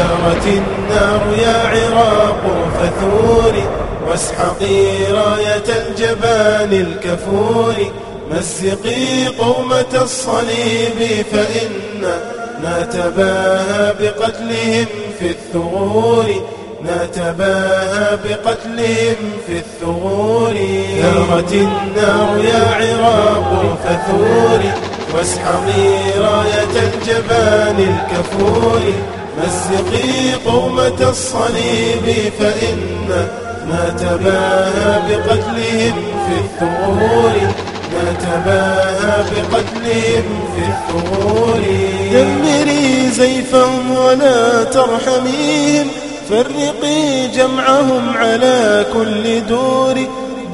ثارت النار يا عراق فثوري واسحقي راية الجبان الكفور مزقي قومة الصليب فإنا نتباهى بقتلهم في الثغور نتباهى بقتلهم في الثغور. ثارت النار يا عراق فثوري واسحقي راية الجبان الكفور. مزقي قومة الصليب فإنا نتباهى بقتلهم في الثغور نتباهى بقتلهم في الثغور دمري زيفهم ولا ترحميهم. فرقي جمعهم على كل دور.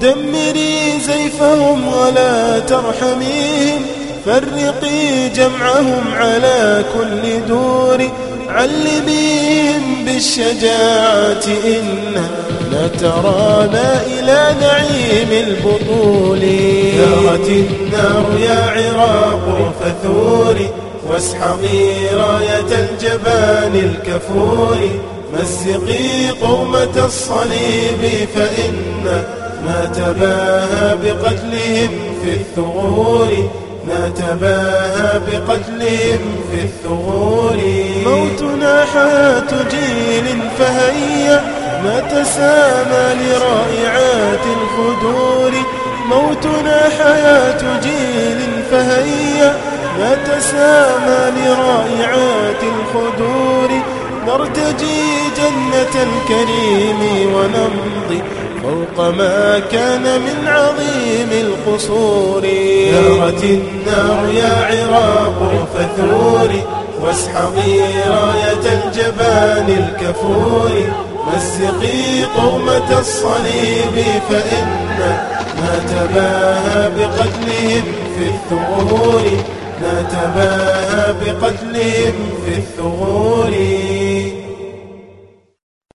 دمري زيفهم ولا ترحميهم. فرقي جمعهم على كل دور. علميهم بالشجاعة إنا لترانا إلى نعيم البطول. ثارت النار يا عراق فثوري واسحقي راية الجبان الكفور. مزقي قومة الصليب فإنا نتباهى بقتلهم في الثغور. نتباهى بقتلهم في الثغور. موتنا حياة جيل فهيا نتسامى لرائعات الخدور موتنا حياة جيل فهيا نتسامى لرائعات الخدور نرتجي جنة الكريم ونمضي فوق ما كان من عظيم القصور. ثارت النار يا عراق فثوري واسحقي راية الجبان الكفور. مزقي قومة الصليب فإنا نتباهى بقتلهم في الثغور. نتباهى بقتلهم في الثغور.